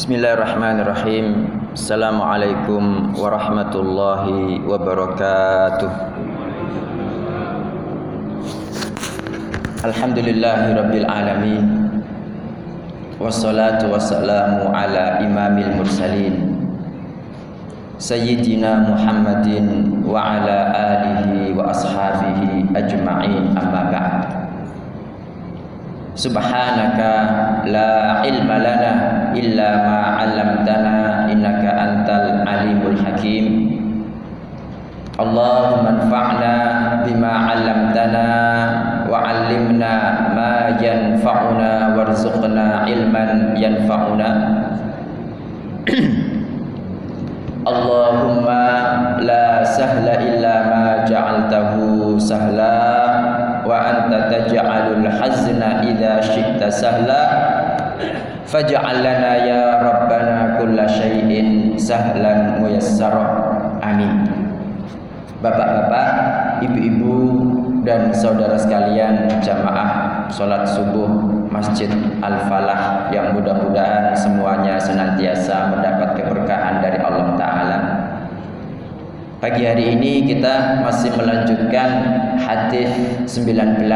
Bismillahirrahmanirrahim. Assalamualaikum warahmatullahi wabarakatuh. Alhamdulillahirabbil alamin. Wassalatu wassalamu ala imamil mursalin. Sayyidina Muhammadin wa ala alihi wa ashabihi ajma'in amma ba'd. Subhanaka la ilma lana illa ma 'allamtana innaka antal alimul hakim. Allahumma anfa'na bima 'allamtana wa 'allimna ma yanfa'una warzuqna ilman yanfa'una. Allahumma la sahla illa ma ja'altahu sahla wa anta taj'alul hazna idza syi'ta sahla faj'al lana ya rabbana kulla syai'in sahlan muyassara amin Bapak-bapak, ibu-ibu dan saudara sekalian jamaah salat subuh Masjid Al-Falah yang mudah-mudahan semuanya senantiasa mendapat keberkahan. Pagi hari ini kita masih melanjutkan hadis 19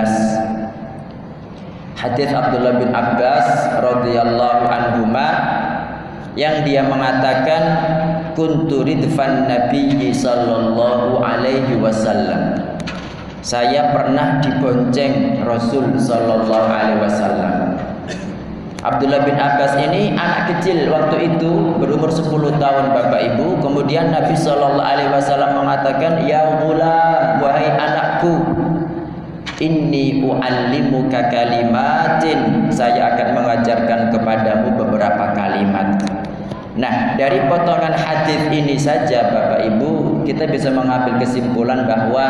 Hadis Abdullah bin Abbas radhiyallahu anhuma yang dia mengatakan kuntu ridfan nabiyyi sallallahu alaihi wasallam. Saya pernah dibonceng Rasul sallallahu alaihi wasallam Abdullah bin Abbas ini anak kecil waktu itu berumur 10 tahun Bapak Ibu. Kemudian Nabi sallallahu alaihi wasallam mengatakan ya ghulam wahai anakku Inni u'allimuka kalimatin. Saya akan mengajarkan kepadamu beberapa kalimat. Nah, dari potongan hadis ini saja Bapak Ibu, kita bisa mengambil kesimpulan bahwa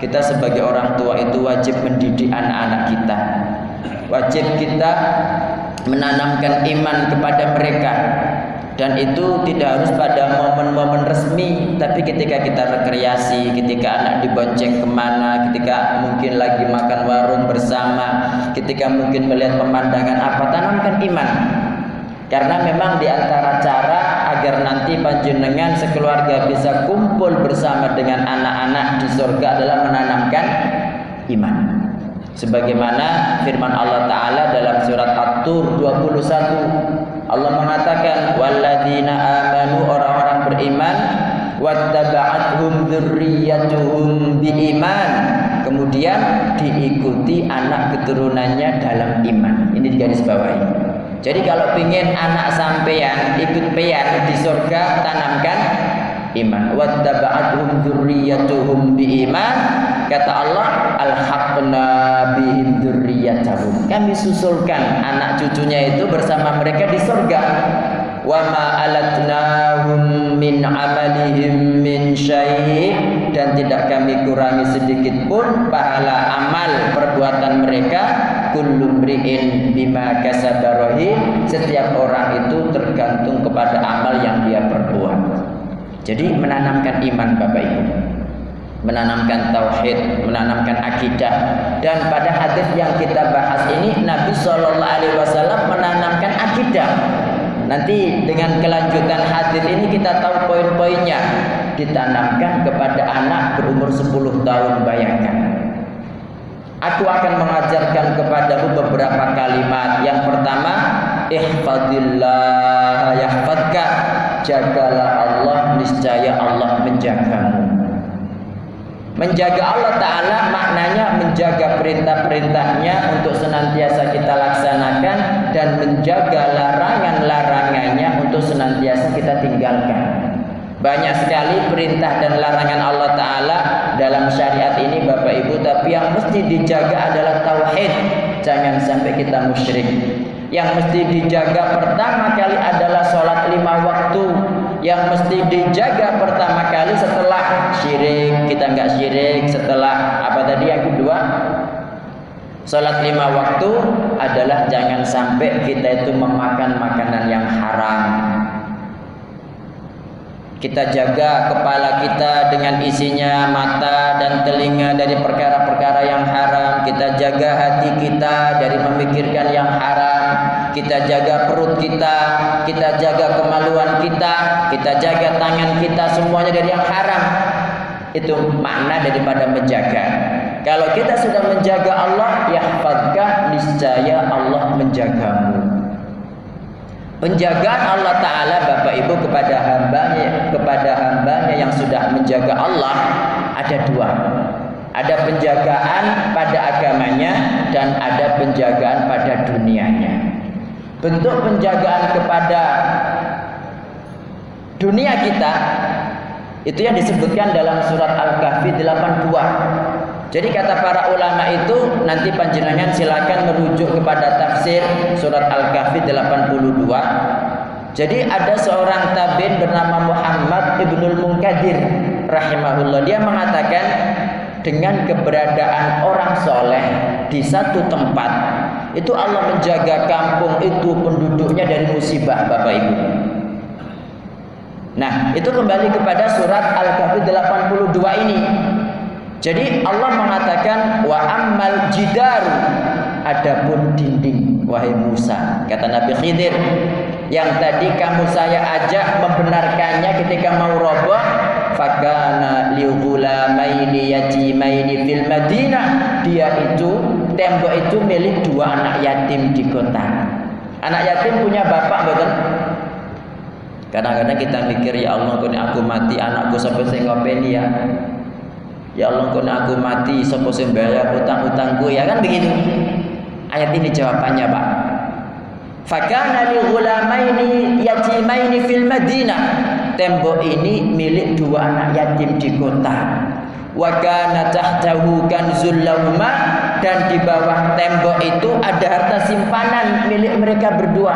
kita sebagai orang tua itu wajib mendidik anak-anak kita. Wajib kita menanamkan iman kepada mereka. Dan itu tidak harus pada momen-momen resmi, tapi ketika kita rekreasi, ketika anak dibonceng ke mana, ketika mungkin lagi makan warung bersama, ketika mungkin melihat pemandangan apa, tanamkan iman. Karena memang di antara cara agar nanti panjenengan sekeluarga bisa kumpul bersama dengan anak-anak di surga adalah menanamkan iman. Sebagaimana firman Allah Ta'ala dalam surat At-Tur 21 Allah mengatakan Walladzina amanu orang-orang beriman Wattaba'athum dzurriyyatuhum biiman. Kemudian diikuti anak keturunannya dalam iman. Ini di garis bawahi. Jadi kalau ingin anak sampeyan ikut peyan di surga tanamkan iman wattaba'athum dzurriyyatuhum biiman. Kata Allah alhaqna bihim dzurriyyatahum kami susulkan anak cucunya itu bersama mereka di surga. Wa ma alatnahum min amalihim min syai' dan tidak kami kurangi sedikit pun pahala amal perbuatan mereka. Kullu mri'in bima kasaba setiap orang itu tergantung kepada amal yang dia perbuat jadi menanamkan iman Bapak Ibu menanamkan tauhid, menanamkan akidah. Dan pada hadis yang kita bahas ini Nabi wasallam menanamkan akidah. Nanti dengan kelanjutan hadis ini kita tahu poin-poinnya. Ditanamkan kepada anak berumur 10 tahun bayangkan. Aku akan mengajarkan kepadamu beberapa kalimat. Yang pertama, ihfadillah yahfadka. Jagalah Allah, niscaya Allah menjagamu. Menjaga Allah Ta'ala maknanya menjaga perintah-perintahnya untuk senantiasa kita laksanakan dan menjaga larangan-larangannya untuk senantiasa kita tinggalkan. Banyak sekali perintah dan larangan Allah Ta'ala dalam syariat ini Bapak Ibu Tapi yang mesti dijaga adalah tauhid Jangan sampai kita musyrik Yang mesti dijaga pertama kali adalah sholat lima waktu Yang mesti dijaga pertama kali setelah syirik Kita nggak syirik setelah apa tadi yang kedua Sholat lima waktu adalah jangan sampai kita itu memakan makanan yang haram kita jaga kepala kita dengan isinya mata dan telinga dari perkara-perkara yang haram. Kita jaga hati kita dari memikirkan yang haram. Kita jaga perut kita, kita jaga kemaluan kita, kita jaga tangan kita semuanya dari yang haram. Itu makna daripada menjaga. Kalau kita sudah menjaga Allah, yahfadzka niscaya Allah menjagamu. Penjagaan Allah Taala Bapak Ibu kepada hambanya kepada hambanya yang sudah menjaga Allah ada dua. Ada penjagaan pada agamanya dan ada penjagaan pada dunianya. Bentuk penjagaan kepada dunia kita itu yang disebutkan dalam surat Al-Kahfi 82. Jadi kata para ulama itu nanti panjenengan silakan merujuk kepada tafsir surat Al-Kahfi 82. Jadi ada seorang tabin bernama Muhammad Ibnul Munkadir rahimahullah. Dia mengatakan dengan keberadaan orang soleh di satu tempat itu Allah menjaga kampung itu penduduknya dari musibah Bapak Ibu. Nah, itu kembali kepada surat Al-Kahfi 82 ini. Jadi Allah mengatakan wa ammal jidaru adapun dinding wahai Musa kata Nabi Khidir yang tadi kamu saya ajak membenarkannya ketika mau roboh fakana lighulamaini yatimaini fil Madinah dia itu tembok itu milik dua anak yatim di kota. Anak yatim punya bapak betul kadang-kadang kita mikir ya Allah kau aku mati anakku sampai saya ngopeni ya? Ya Allah kau aku mati sampai saya bayar utang-utangku ya? Kan begitu ayat ini jawabannya Pak. Fakana li ghulamaini yatimaini fil Madinah. Tembok ini milik dua anak yatim di kota. Wa kana tahtahu kanzul lahuma dan di bawah tembok itu ada harta simpanan milik mereka berdua.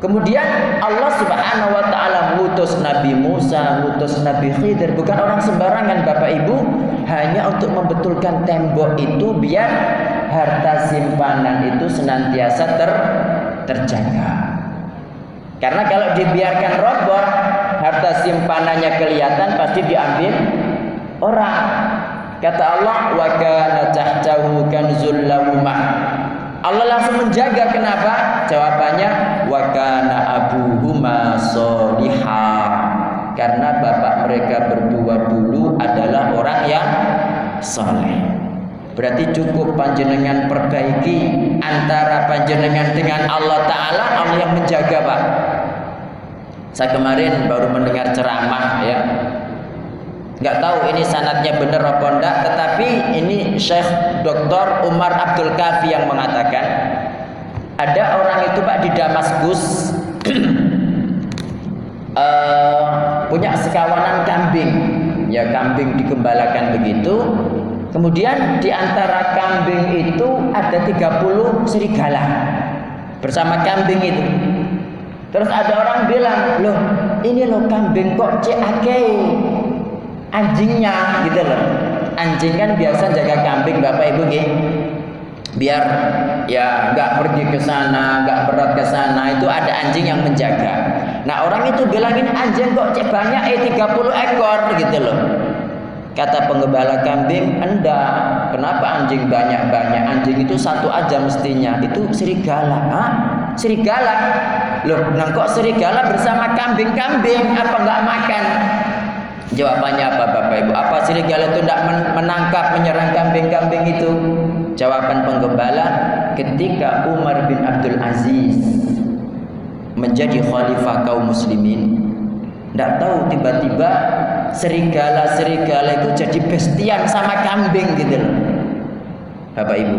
Kemudian Allah Subhanahu wa taala ngutus Nabi Musa, ngutus Nabi Khidir bukan orang sembarangan Bapak Ibu, hanya untuk membetulkan tembok itu biar harta simpanan itu senantiasa ter terjaga. Karena kalau dibiarkan roboh, harta simpanannya kelihatan pasti diambil orang. Kata Allah, "Wa kana tahtahu kanzul Allah langsung menjaga kenapa? Jawabannya wa kana abuhuma solihah. Karena bapak mereka berdua dulu adalah orang yang soleh. Berarti cukup panjenengan perbaiki antara panjenengan dengan Allah Ta'ala Allah yang menjaga Pak Saya kemarin baru mendengar ceramah ya nggak tahu ini sanatnya benar apa enggak tetapi ini Syekh Dr. Umar Abdul Kafi yang mengatakan ada orang itu Pak di Damaskus uh, punya sekawanan kambing ya kambing digembalakan begitu kemudian di antara kambing itu ada 30 serigala bersama kambing itu terus ada orang bilang loh ini loh kambing kok cek anjingnya gitu loh. Anjing kan biasa jaga kambing bapak ibu gitu biar ya nggak pergi ke sana nggak berat ke sana itu ada anjing yang menjaga. Nah orang itu bilangin anjing kok cek banyak eh 30 ekor gitu loh. Kata pengembala kambing enggak kenapa anjing banyak-banyak? Anjing itu satu aja mestinya itu serigala. Hah? serigala loh nah kok serigala bersama kambing-kambing apa nggak makan Jawabannya apa Bapak Ibu? Apa serigala itu tidak menangkap menyerang kambing-kambing itu? Jawaban penggembala ketika Umar bin Abdul Aziz menjadi khalifah kaum muslimin tidak tahu tiba-tiba serigala-serigala itu jadi bestian sama kambing gitu loh Bapak Ibu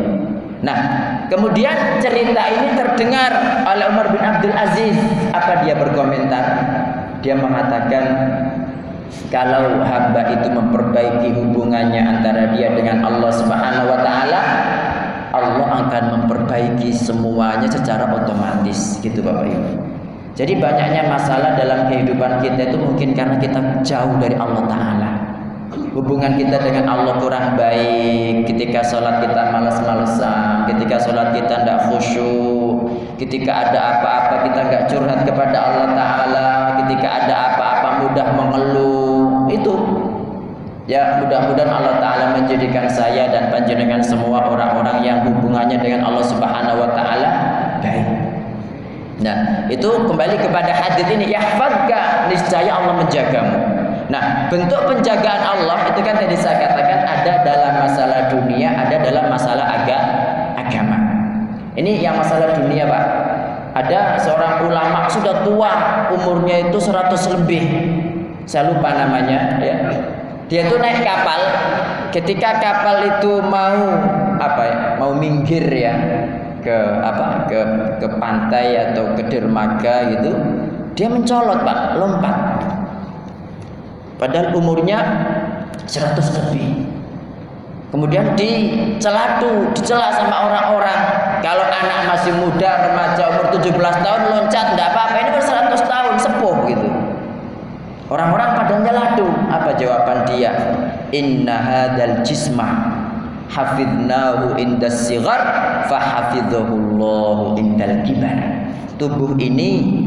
Nah kemudian cerita ini terdengar oleh Umar bin Abdul Aziz Apa dia berkomentar? Dia mengatakan kalau hamba itu memperbaiki hubungannya antara dia dengan Allah Subhanahu wa taala, Allah akan memperbaiki semuanya secara otomatis gitu Bapak Ibu. Jadi banyaknya masalah dalam kehidupan kita itu mungkin karena kita jauh dari Allah taala. Hubungan kita dengan Allah kurang baik, ketika sholat kita malas-malesan, ketika sholat kita tidak khusyuk, ketika ada apa-apa kita nggak curhat kepada Allah Taala, ketika ada apa-apa mudah mengeluh, itu. Ya mudah-mudahan Allah Ta'ala menjadikan saya dan panjenengan semua orang-orang yang hubungannya dengan Allah Subhanahu Wa Ta'ala baik. Nah itu kembali kepada hadis ini. Yahfadka niscaya Allah menjagamu Nah bentuk penjagaan Allah itu kan tadi saya katakan ada dalam masalah dunia Ada dalam masalah aga, agama. Ini yang masalah dunia Pak. Ada seorang ulama sudah tua umurnya itu 100 lebih. Saya lupa namanya ya. Dia tuh naik kapal. Ketika kapal itu mau apa ya mau minggir ya ke apa ke ke pantai atau ke dermaga gitu dia mencolot pak lompat padahal umurnya 100 lebih kemudian dicelatu dicela sama orang-orang kalau anak masih muda remaja umur 17 tahun loncat enggak apa-apa ini ber 100 tahun sepuh gitu Orang-orang pada nyeladu. Apa jawaban dia? Inna hadzal jisma hafidnahu indas sighar fahafidhahullahu indal kibar. Tubuh ini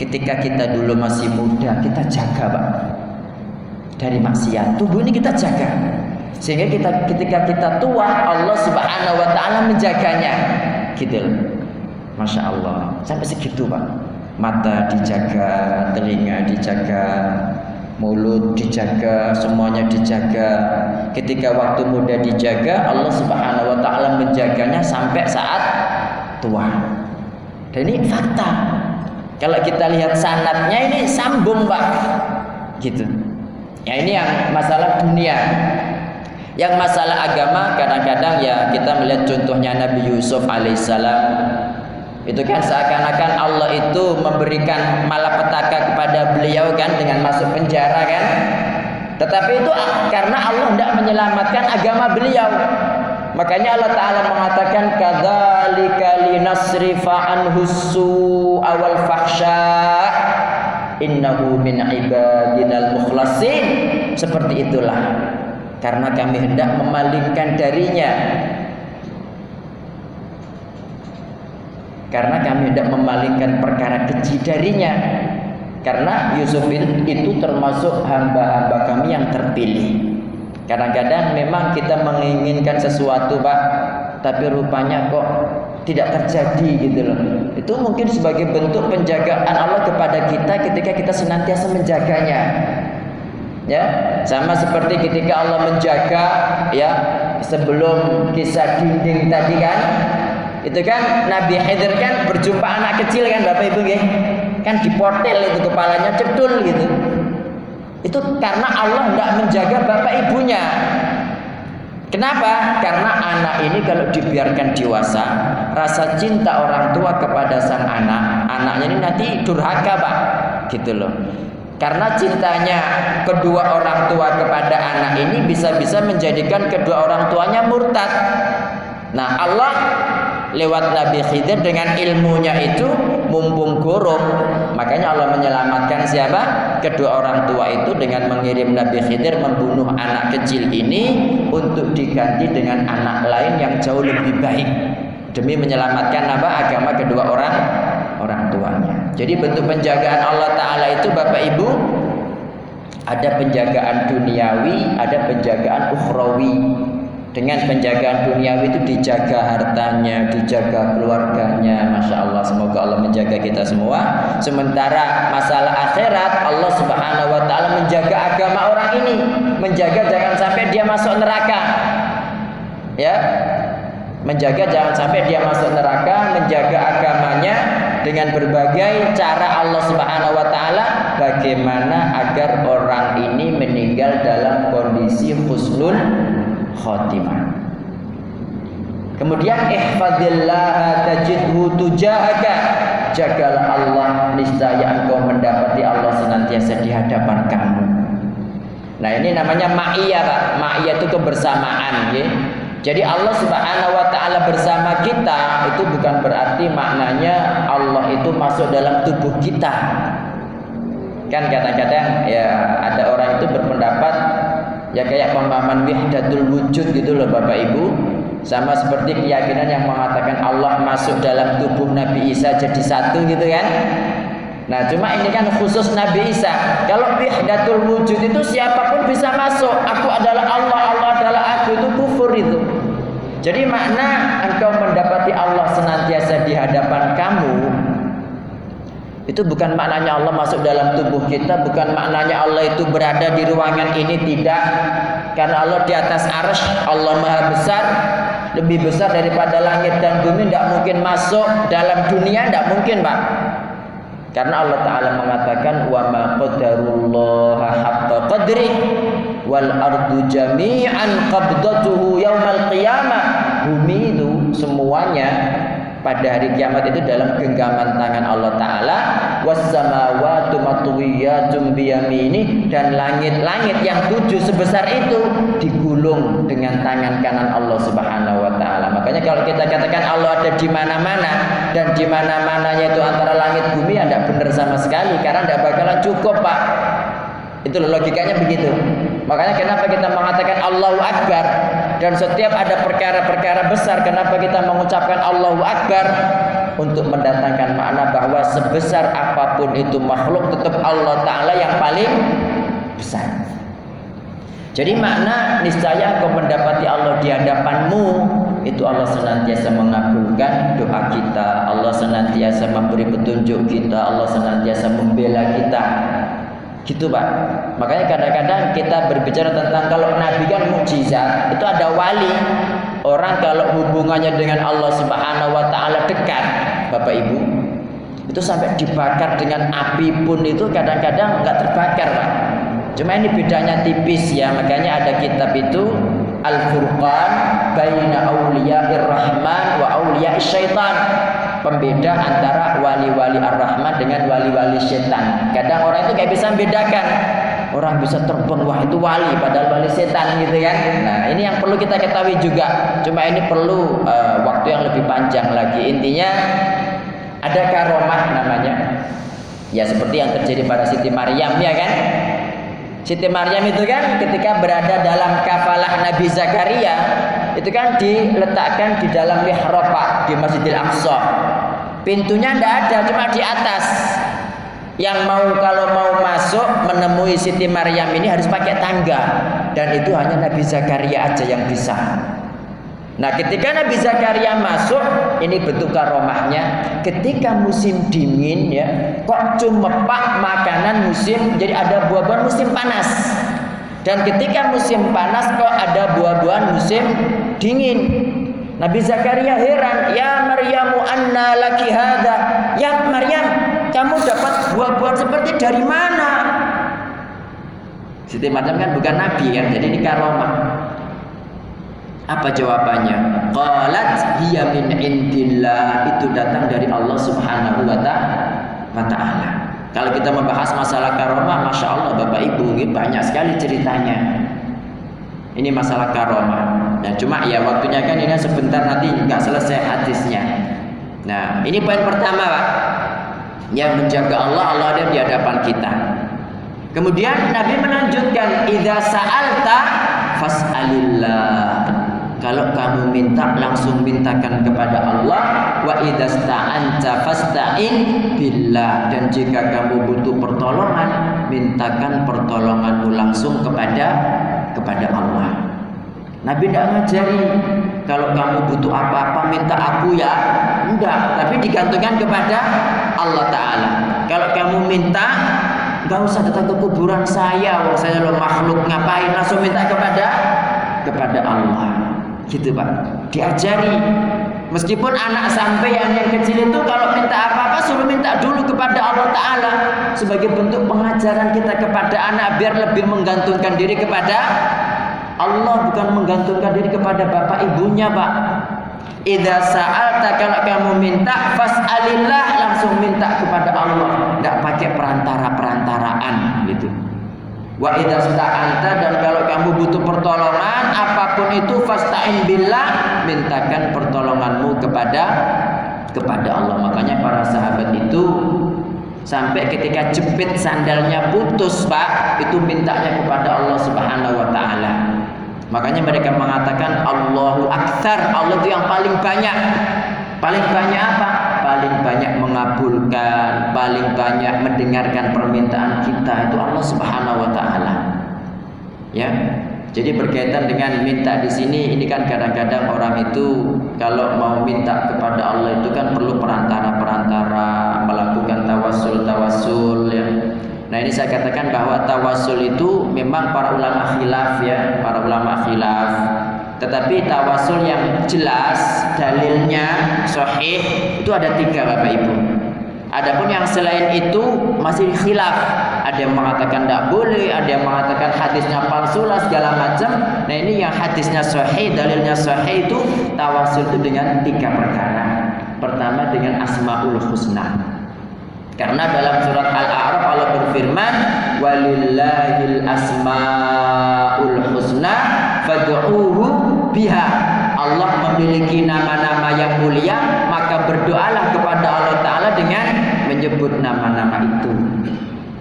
ketika kita dulu masih muda kita jaga, Pak. Dari maksiat. Tubuh ini kita jaga. Sehingga kita ketika kita tua Allah Subhanahu wa taala menjaganya. Gitu Masya Allah. Sampai segitu, Pak mata dijaga, telinga dijaga, mulut dijaga, semuanya dijaga. Ketika waktu muda dijaga, Allah Subhanahu wa taala menjaganya sampai saat tua. Dan ini fakta. Kalau kita lihat sanatnya ini sambung, Pak. Gitu. Ya ini yang masalah dunia. Yang masalah agama kadang-kadang ya kita melihat contohnya Nabi Yusuf alaihissalam itu kan seakan-akan Allah itu memberikan malapetaka kepada beliau kan dengan masuk penjara kan. Tetapi itu karena Allah tidak menyelamatkan agama beliau. Makanya Allah Ta'ala mengatakan Kadzalika linasrifa anhu awal fahsya Innahu min ibadinal mukhlasin. Seperti itulah. Karena kami hendak memalingkan darinya. Karena kami tidak memalingkan perkara keji darinya. Karena Yusuf itu termasuk hamba-hamba kami yang terpilih. Kadang-kadang memang kita menginginkan sesuatu Pak. Tapi rupanya kok tidak terjadi gitu loh. Itu mungkin sebagai bentuk penjagaan Allah kepada kita ketika kita senantiasa menjaganya. Ya sama seperti ketika Allah menjaga ya sebelum kisah dinding tadi kan. Itu kan Nabi Khidir kan berjumpa anak kecil kan Bapak Ibu ya kan diportel itu kepalanya cedul gitu. Itu karena Allah tidak menjaga bapak ibunya Kenapa? Karena anak ini kalau dibiarkan dewasa, rasa cinta orang tua kepada sang anak, anaknya ini nanti durhaka, Pak. Gitu loh. Karena cintanya kedua orang tua kepada anak ini bisa-bisa menjadikan kedua orang tuanya murtad. Nah, Allah lewat Nabi Khidir dengan ilmunya itu mumpung gurung makanya Allah menyelamatkan siapa? Kedua orang tua itu dengan mengirim Nabi Khidir membunuh anak kecil ini untuk diganti dengan anak lain yang jauh lebih baik. Demi menyelamatkan apa? Agama kedua orang orang tuanya. Jadi bentuk penjagaan Allah Ta'ala itu Bapak Ibu ada penjagaan duniawi, ada penjagaan ukhrawi dengan penjagaan duniawi itu dijaga hartanya, dijaga keluarganya. Masya Allah, semoga Allah menjaga kita semua. Sementara masalah akhirat, Allah Subhanahu Wa Taala menjaga agama orang ini, menjaga jangan sampai dia masuk neraka. Ya, menjaga jangan sampai dia masuk neraka, menjaga agamanya dengan berbagai cara Allah Subhanahu Wa Taala. Bagaimana agar orang ini meninggal dalam kondisi husnul khotimah. Kemudian ihfazillah tajidhu tujahaka. Jagalah Allah niscaya engkau mendapati Allah senantiasa di hadapan kamu. Nah, ini namanya ma'iyah, Pak. Ma'iyah itu kebersamaan, ya. Jadi Allah Subhanahu wa taala bersama kita itu bukan berarti maknanya Allah itu masuk dalam tubuh kita. Kan kadang-kadang ya ada orang itu berpendapat ya kayak pemahaman wihdatul wujud gitu loh Bapak Ibu sama seperti keyakinan yang mengatakan Allah masuk dalam tubuh Nabi Isa jadi satu gitu kan Nah, cuma ini kan khusus Nabi Isa. Kalau wahdatul wujud itu siapa pun bisa masuk. Aku adalah Allah, Allah adalah aku itu kufur itu. Jadi makna engkau mendapati Allah senantiasa di hadapan itu bukan maknanya Allah masuk dalam tubuh kita, bukan maknanya Allah itu berada di ruangan ini tidak. Karena Allah di atas arsh, Allah Maha besar, lebih besar daripada langit dan bumi, tidak mungkin masuk dalam dunia, tidak mungkin, Pak. Karena Allah Taala mengatakan wa ma qadarullaha haqqa qadri wal ardu jami'an qabdatuhu yaumal qiyamah. Bumi itu semuanya pada hari kiamat itu dalam genggaman tangan Allah taala wassamawatu dan langit-langit yang tujuh sebesar itu digulung dengan tangan kanan Allah Subhanahu wa taala. Makanya kalau kita katakan Allah ada di mana-mana dan di mana-mananya itu antara langit bumi ya tidak benar sama sekali karena tidak bakalan cukup, Pak. Itu logikanya begitu. Makanya kenapa kita mengatakan Allahu Akbar dan setiap ada perkara-perkara besar kenapa kita mengucapkan Allahu Akbar untuk mendatangkan makna bahwa sebesar apa pun itu makhluk tetap Allah taala yang paling besar. Jadi makna niscaya kau mendapati Allah di hadapanmu itu Allah senantiasa mengabulkan doa kita, Allah senantiasa memberi petunjuk kita, Allah senantiasa membela kita. Gitu Pak. Makanya kadang-kadang kita berbicara tentang kalau Nabi kan mukjizat, itu ada wali. Orang kalau hubungannya dengan Allah Subhanahu wa taala dekat, Bapak Ibu, itu sampai dibakar dengan api pun itu kadang-kadang nggak terbakar, Pak. Cuma ini bedanya tipis ya, makanya ada kitab itu Al-Furqan baina auliya'ir rahman wa auliya'is syaitan pembeda antara wali-wali ar-Rahman dengan wali-wali setan. Kadang orang itu kayak bisa membedakan. Orang bisa terbang wah itu wali padahal wali setan gitu kan. Nah, ini yang perlu kita ketahui juga. Cuma ini perlu uh, waktu yang lebih panjang lagi. Intinya ada karomah namanya. Ya seperti yang terjadi pada Siti Maryam ya kan. Siti Maryam itu kan ketika berada dalam kafalah Nabi Zakaria itu kan diletakkan di dalam mihrab di Masjidil Aqsa. Pintunya tidak ada, cuma di atas. Yang mau kalau mau masuk menemui Siti Maryam ini harus pakai tangga dan itu hanya Nabi Zakaria aja yang bisa. Nah, ketika Nabi Zakaria masuk, ini bentuk karomahnya. Ketika musim dingin ya, kok cuma pak makanan musim, jadi ada buah-buahan musim panas. Dan ketika musim panas kok ada buah-buahan musim dingin. Nabi Zakaria heran, "Ya Maryamu anna laki hadha?" Ya Maryam, kamu dapat buah-buahan seperti dari mana? Siti Maryam kan bukan nabi kan, jadi ini karomah. Apa jawabannya? Qalat hiya min indillah. Itu datang dari Allah Subhanahu wa taala. Kalau kita membahas masalah karomah, masya Allah Bapak Ibu, banyak sekali ceritanya. Ini masalah karomah. Nah, cuma ya waktunya kan ini sebentar nanti nggak selesai hadisnya. Nah, ini poin pertama, Pak. Yang menjaga Allah, Allah ada di hadapan kita. Kemudian Nabi melanjutkan, "Idza sa'alta fas'alillah." Kalau kamu minta langsung mintakan kepada Allah wa idasta'anta fasta'in billah dan jika kamu butuh pertolongan mintakan pertolonganmu langsung kepada kepada Allah. Nabi tidak ngajari. Kalau kamu butuh apa-apa minta aku ya. Enggak, tapi digantungkan kepada Allah taala. Kalau kamu minta enggak usah datang ke kuburan saya, wong saya lo makhluk ngapain? Langsung minta kepada kepada Allah. Gitu pak. Diajari. Meskipun anak sampean yang kecil itu kalau minta apa-apa suruh minta dulu kepada Allah Ta'ala. Sebagai bentuk pengajaran kita kepada anak biar lebih menggantungkan diri kepada Allah bukan menggantungkan diri kepada bapak ibunya pak Idza sa'alta kalau kamu minta fas'alillah langsung minta kepada Allah tidak pakai perantara-perantaraan gitu Wa idza sta'anta dan kalau kamu butuh pertolongan apa pun itu fasta'in billah mintakan pertolonganmu kepada kepada Allah. Makanya para sahabat itu sampai ketika jepit sandalnya putus, Pak, itu mintanya kepada Allah Subhanahu wa taala. Makanya mereka mengatakan Allahu Akbar, Allah itu yang paling banyak. Paling banyak apa? Paling banyak mengabulkan, paling banyak mendengarkan permintaan kita itu Allah Subhanahu wa taala. Ya. Jadi berkaitan dengan minta di sini ini kan kadang-kadang orang itu kalau mau minta kepada Allah itu kan perlu perantara-perantara melakukan tawasul-tawasul ya. Nah ini saya katakan bahwa tawasul itu memang para ulama khilaf ya, para ulama khilaf. Tetapi tawasul yang jelas dalilnya sahih itu ada tiga Bapak Ibu. Adapun yang selain itu masih khilaf. Ada yang mengatakan tidak boleh, ada yang mengatakan hadisnya palsu lah segala macam. Nah ini yang hadisnya sahih, dalilnya sahih itu tawasul itu dengan tiga perkara. Pertama dengan asmaul husna. Karena dalam surat Al-A'raf Allah berfirman, "Walillahil asmaul husna fad'uhu biha." Allah memiliki nama-nama yang mulia, maka berdoalah kepada Allah Ta'ala dengan menyebut nama-nama itu.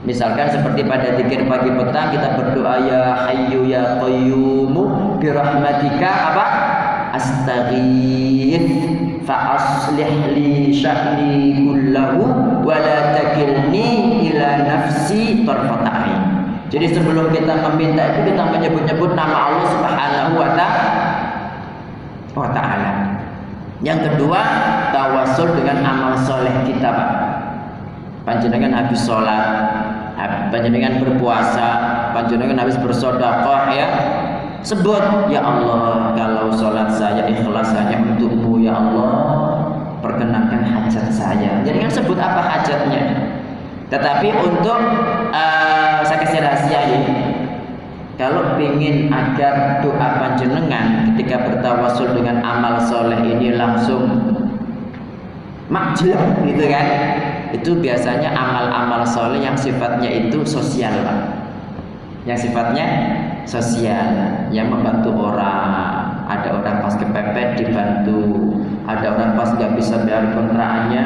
Misalkan seperti pada zikir pagi petang kita berdoa ya hayyu ya qayyumu bi rahmatika apa? Astaghith fa aslih li sya'ni kullahu wa la takilni ila nafsi tarfata Jadi sebelum kita meminta itu kita menyebut-nyebut nama Allah Subhanahu wa ta'ala wa ta'ala. Yang kedua, tawasul dengan amal soleh kita, Pak. Panjenengan habis sholat, panjenengan berpuasa, panjenengan habis bersodakoh ya. Sebut, ya Allah, kalau sholat saya ikhlas hanya untukmu, ya Allah, perkenankan hajat saya. Jadi kan sebut apa hajatnya. Tetapi untuk uh, saya kasih rahasia ini, kalau ingin agar doa panjenengan ketika bertawasul dengan amal soleh ini langsung makjub gitu kan itu biasanya amal-amal soleh yang sifatnya itu sosial pak yang sifatnya sosial yang membantu orang ada orang pas kepepet dibantu ada orang pas nggak bisa bayar kontrakannya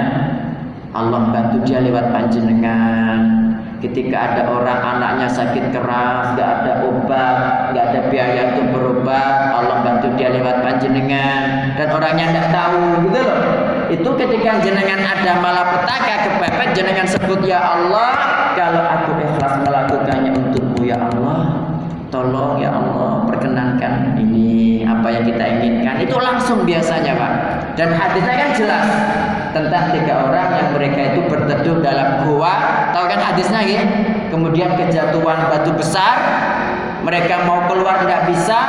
Allah bantu dia lewat panjenengan Ketika ada orang anaknya sakit keras, nggak ada obat, nggak ada biaya untuk berobat, Allah bantu dia lewat panjenengan dan orangnya tidak tahu, gitu loh. Itu ketika jenengan ada malapetaka kepepet, jenengan sebut ya Allah, kalau aku ikhlas melakukannya untukmu ya Allah, tolong ya Allah perkenankan ini apa yang kita inginkan. Itu langsung biasanya pak. Dan hadisnya kan jelas tentang tiga orang yang mereka itu berteduh dalam gua. Tahu kan hadisnya ya? Kemudian kejatuhan batu besar, mereka mau keluar tidak bisa.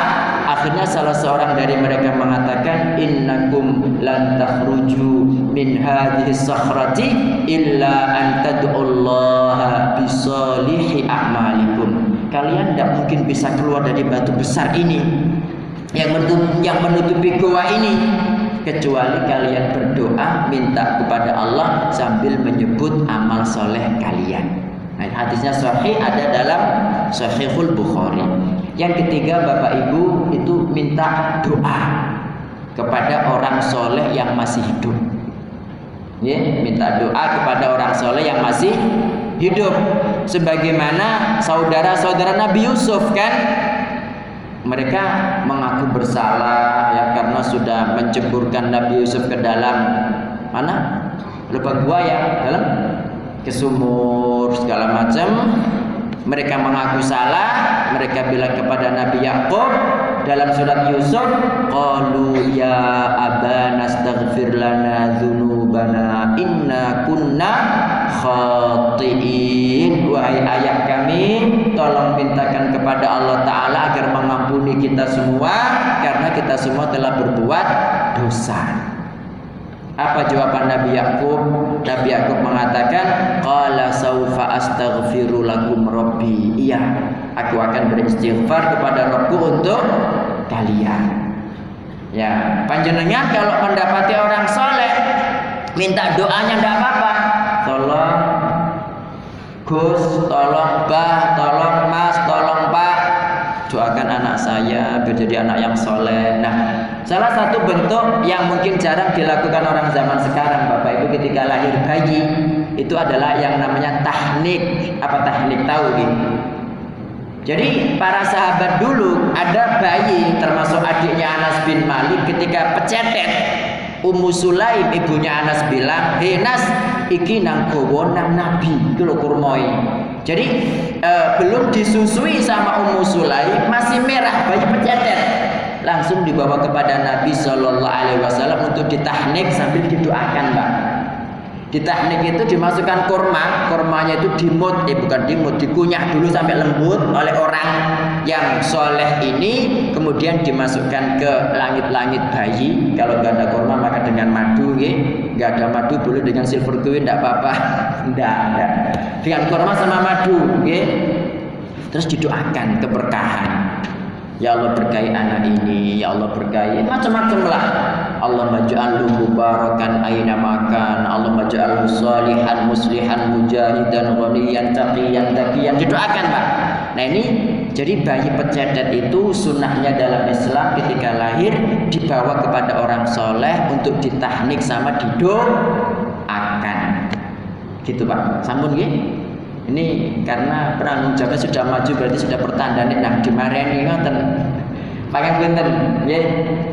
Akhirnya salah seorang dari mereka mengatakan innakum lan takhruju min hadhihi sakhrati illa an tad'ullaha bisalihi a'malikum. Kalian tidak mungkin bisa keluar dari batu besar ini yang menutupi, yang menutupi gua ini kecuali kalian berdoa minta kepada Allah sambil menyebut amal soleh kalian. Nah, hadisnya sahih ada dalam Sahihul Bukhari. Yang ketiga Bapak Ibu itu minta doa kepada orang soleh yang masih hidup. Ya, minta doa kepada orang soleh yang masih hidup. Sebagaimana saudara-saudara Nabi Yusuf kan mereka mengaku bersalah ya karena sudah menceburkan Nabi Yusuf ke dalam mana? Lubang buaya dalam ke sumur segala macam. Mereka mengaku salah mereka bilang kepada Nabi Yakub dalam surat Yusuf qalu ya abana astaghfir lana dzunubana inna kunna khatiin wahai ayah kami tolong mintakan kepada Allah taala agar mengampuni kita semua karena kita semua telah berbuat dosa apa jawaban Nabi Yakub? Nabi Yakub mengatakan, "Qala saufa astaghfiru lakum rabbi." Iya, aku akan beristighfar kepada Rabbku untuk kalian. Ya, panjenengan kalau mendapati orang soleh, minta doanya tidak apa-apa. Tolong Gus, tolong Bah, tolong Mas, tolong Pak, doakan anak saya biar jadi anak yang soleh. Nah, salah satu bentuk yang mungkin jarang dilakukan orang zaman sekarang, Bapak Ibu ketika lahir bayi, itu adalah yang namanya tahnik. Apa tahnik tahu gitu? Jadi para sahabat dulu ada bayi termasuk adiknya Anas bin Malik ketika pecetet Ummu Sulaim ibunya Anas bilang, "Hei Nas, iki nang gowo nang Nabi." Itu lho kurmoi. Jadi eh, belum disusui sama Ummu Sulaim, masih merah, bayi pecetet. Langsung dibawa kepada Nabi Shallallahu Alaihi Wasallam untuk ditahnik sambil didoakan, Mbak. Di teknik itu dimasukkan kurma, kurmanya itu dimut, eh bukan dimut, dikunyah dulu sampai lembut oleh orang yang soleh ini, kemudian dimasukkan ke langit-langit bayi. Kalau nggak ada kurma maka dengan madu, ya. nggak ada madu boleh dengan silver queen, tidak apa-apa, tidak, tidak. Dengan kurma sama madu, ya. Terus didoakan keberkahan. Ya Allah berkahi anak ini, ya Allah berkahi macam-macam lah. Allah maj'alhu mubarakan aina makan, Allah maj'alhu salihan muslihan mujahidan ghaniyan taqiyan taqiyan didoakan Pak. Nah ini jadi bayi pecedet itu sunnahnya dalam Islam ketika lahir dibawa kepada orang soleh untuk ditahnik sama didoakan. Gitu Pak. Sampun nggih? Ini karena penanggung jawabnya sudah maju berarti sudah pertanda nih nah dimareni ngoten. Pakai benten, ya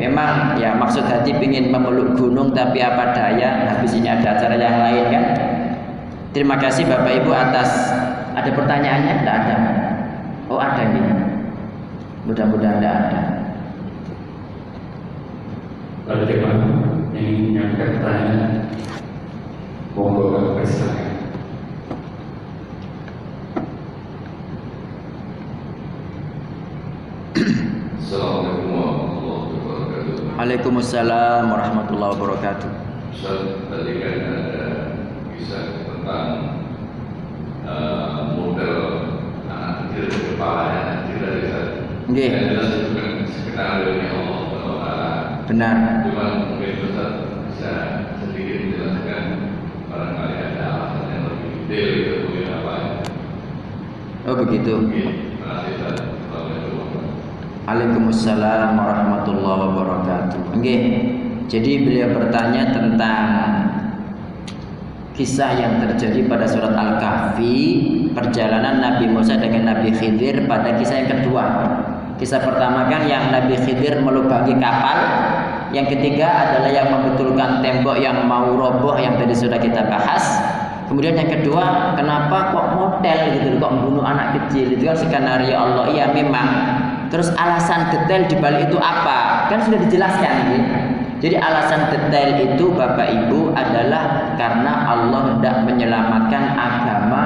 memang ya maksud hati ingin memeluk gunung tapi apa daya habis ini ada acara yang lain kan. Terima kasih Bapak Ibu atas ada pertanyaannya tidak ada. Oh ada nih. Mudah-mudahan tidak ada. Lalu yang ingin menyampaikan pertanyaan, monggo bersilakan. Assalamualaikum warahmatullahi wabarakatuh. Waalaikumsalam warahmatullahi wabarakatuh. Ustaz, tadi kan ada kisah tentang eh, model anak kecil kepalanya kecil dari Ustaz. Nggih. Yang jelas itu kan skenario ini Allah Ta'ala. Benar. Cuma mungkin Ustaz bisa sedikit menjelaskan barangkali ada alasan yang lebih detail gitu mungkin apa ya. Oh begitu. Mungkin terima kasih Ustaz. Assalamualaikum warahmatullahi Waalaikumsalam warahmatullahi wabarakatuh. Oke. Jadi beliau bertanya tentang kisah yang terjadi pada surat Al-Kahfi, perjalanan Nabi Musa dengan Nabi Khidir pada kisah yang kedua. Kisah pertama kan yang Nabi Khidir melubangi kapal, yang ketiga adalah yang membetulkan tembok yang mau roboh yang tadi sudah kita bahas. Kemudian yang kedua, kenapa kok model gitu, kok membunuh anak kecil itu kan skenario Allah. Iya memang. Terus alasan detail di balik itu apa? Kan sudah dijelaskan gitu. Jadi alasan detail itu Bapak Ibu adalah karena Allah hendak menyelamatkan agama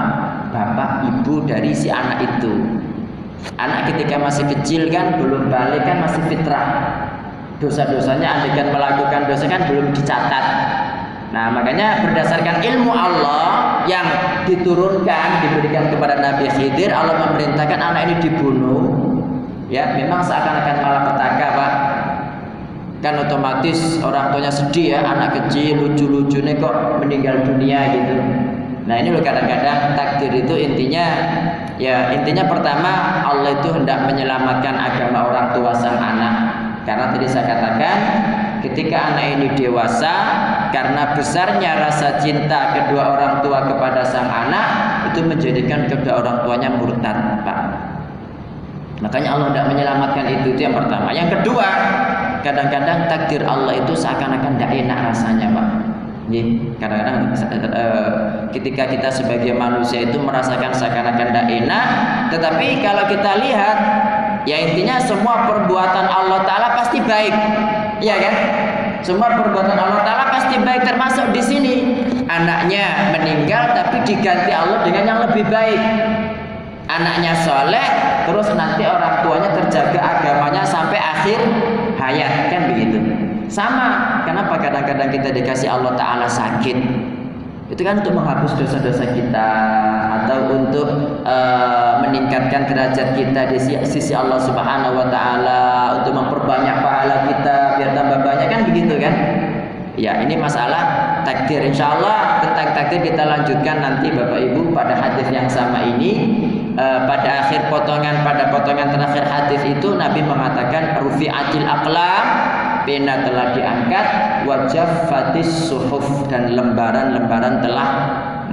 Bapak Ibu dari si anak itu. Anak ketika masih kecil kan belum balik kan masih fitrah. Dosa-dosanya andaikan melakukan dosa kan belum dicatat. Nah, makanya berdasarkan ilmu Allah yang diturunkan diberikan kepada Nabi Khidir, Allah memerintahkan anak ini dibunuh. Ya, memang seakan-akan malapetaka, Pak. Kan otomatis orang tuanya sedih ya, anak kecil lucu-lucu nih kok meninggal dunia gitu. Nah, ini loh kadang-kadang takdir itu intinya ya intinya pertama Allah itu hendak menyelamatkan agama orang tua sang anak. Karena tadi saya katakan ketika anak ini dewasa karena besarnya rasa cinta kedua orang tua kepada sang anak itu menjadikan kedua orang tuanya murtad, Pak. Makanya Allah tidak menyelamatkan itu itu yang pertama. Yang kedua, kadang-kadang takdir Allah itu seakan-akan tidak enak rasanya, Pak. Kadang-kadang eh, ketika kita sebagai manusia itu merasakan seakan-akan tidak enak, tetapi kalau kita lihat, ya intinya semua perbuatan Allah Taala pasti baik, iya kan? Semua perbuatan Allah Taala pasti baik termasuk di sini anaknya meninggal tapi diganti Allah dengan yang lebih baik anaknya soleh terus nanti orang tuanya terjaga agamanya sampai akhir hayat. Kan begitu? Sama. Kenapa kadang-kadang kita dikasih Allah Ta'ala sakit? Itu kan untuk menghapus dosa-dosa kita atau untuk uh, meningkatkan derajat kita di sisi Allah Subhanahu wa taala untuk memperbanyak pahala kita biar tambah banyak. Kan begitu kan? Ya ini masalah takdir. Insyaallah tentang takdir kita lanjutkan nanti Bapak Ibu pada hadis yang sama ini. Uh, pada akhir potongan pada potongan terakhir hadis itu Nabi mengatakan rufi'atil aqlam pena telah diangkat wajah fatis suhuf dan lembaran-lembaran telah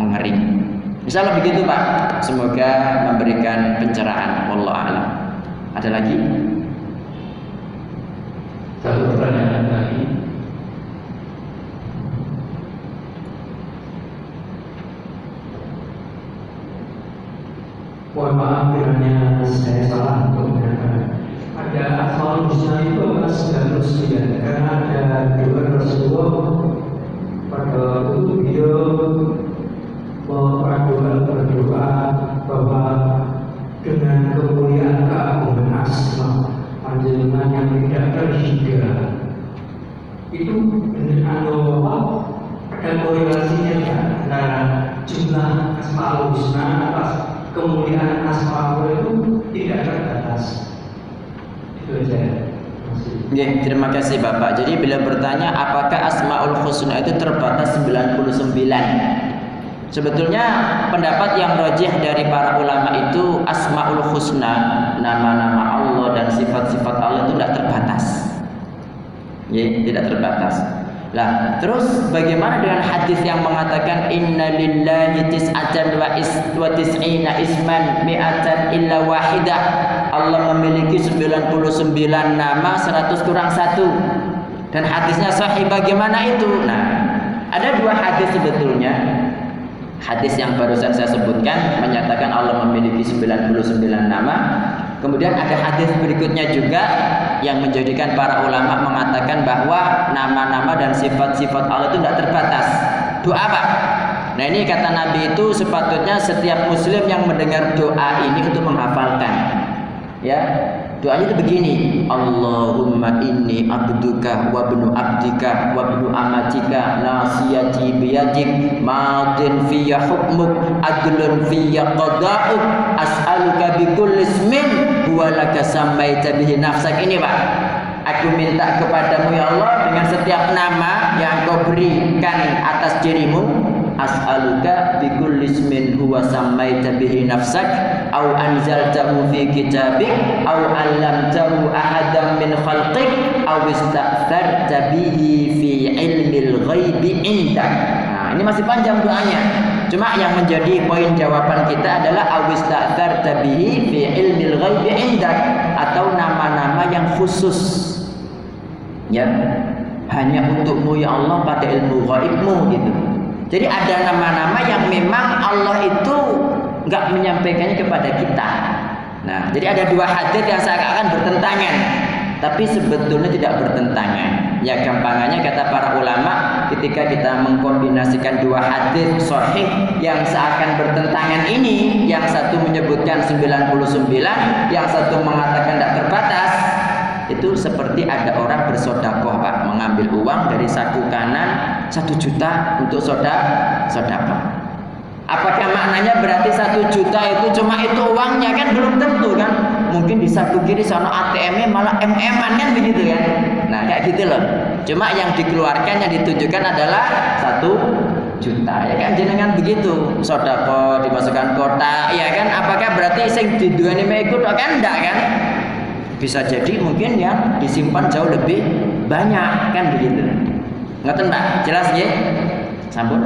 mengering. Insyaallah begitu Pak. Semoga memberikan pencerahan. Allah alam. Ada lagi? Satu pertanyaan lagi. Mohon maaf kiranya saya salah untuk mengatakan ada asal husna itu adalah 99 karena ada dua Rasulullah. Pada itu beliau berdoa berdoa bahwa dengan kemuliaan keagungan asma panjenengan yang tidak terhingga itu dengan apa? Ada korelasinya ya antara jumlah asmaul husna kemuliaan asmaul itu tidak terbatas itu aja Ya, terima kasih Bapak. Jadi beliau bertanya apakah Asmaul Husna itu terbatas 99? Sebetulnya pendapat yang rojih dari para ulama itu Asmaul Husna, nama-nama Allah dan sifat-sifat Allah itu tidak terbatas. Ya, tidak terbatas. Lah, terus bagaimana dengan hadis yang mengatakan inna lillahi tis'atan wa wa tis'ina isman mi'atan illa wahidah. Allah memiliki 99 nama 100 kurang satu. Dan hadisnya sahih bagaimana itu? Nah, ada dua hadis sebetulnya. Hadis yang barusan saya sebutkan menyatakan Allah memiliki 99 nama. Kemudian ada hadis berikutnya juga yang menjadikan para ulama mengatakan bahwa nama-nama dan sifat-sifat Allah itu tidak terbatas. Doa apa? Nah ini kata Nabi itu sepatutnya setiap muslim yang mendengar doa ini untuk menghafalkan. Ya, doanya itu begini Allahumma inni abduka wa ibnu abdika wa ibnu amatika nasiyati biyadik madin fiyya hukmuk adlun fiyya qada'uk as'aluka bi kulli ismin huwa laka sammaita bihi nafsak. Ini Pak. Aku minta kepadamu ya Allah dengan setiap nama yang kau berikan atas dirimu as'aluka bi kulli ismin huwa sammaita bihi nafsak au anzaltahu fi kitabik au 'allamtahu ahadan min khalqik au ista'tharta bihi fi ilmil ghaibi indak. Nah ini masih panjang doanya cuma yang menjadi poin jawaban kita adalah au ista'tharta bihi fi ilmil ghaibi indak atau nama-nama yang khusus. Ya hanya untukmu ya Allah pada ilmu gaibmu gitu. Jadi ada nama-nama yang memang Allah itu nggak menyampaikannya kepada kita. Nah, jadi ada dua hadis yang seakan-akan bertentangan, tapi sebetulnya tidak bertentangan. Ya gampangannya kata para ulama, ketika kita mengkombinasikan dua hadis sahih yang seakan bertentangan ini, yang satu menyebutkan 99, yang satu mengatakan tidak terbatas, itu seperti ada orang bersodakoh pak. Mengambil uang dari saku kanan satu juta untuk soda sodakoh apakah maknanya berarti satu juta itu cuma itu uangnya? Kan belum tentu kan mungkin di saku kiri sana ATM-nya malah MM kan begitu kan nah kayak gitu loh. Cuma yang dikeluarkan yang ditujukan adalah satu juta ya kan? Jenengan begitu. Sodako dimasukkan kotak ya kan? Apakah berarti sing ini ikut kan? Enggak kan? Bisa jadi mungkin yang disimpan jauh lebih banyak kan begitu? Ngerti mbak? Jelas ya sampun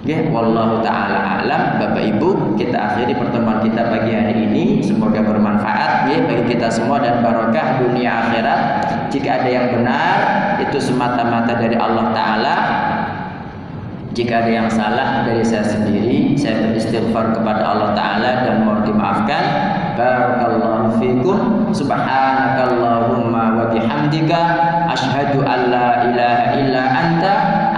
Ya, wallahu taala alam. Bapak Ibu, kita akhiri pertemuan kita pagi hari ini. Semoga bermanfaat ya bagi kita semua dan barokah dunia akhirat. Jika ada yang benar, itu semata-mata dari Allah taala. Jika ada yang salah dari saya sendiri, saya beristighfar kepada Allah taala dan mohon dimaafkan. Barakallahu fikum. Subhanakallahumma wa bihamdika asyhadu an la ilaha illa anta